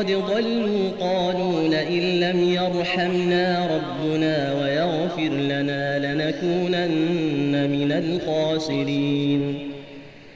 قد ضلوا قالوا لئن لم يرحمنا ربنا ويغفر لنا لنكونن من الخاسرين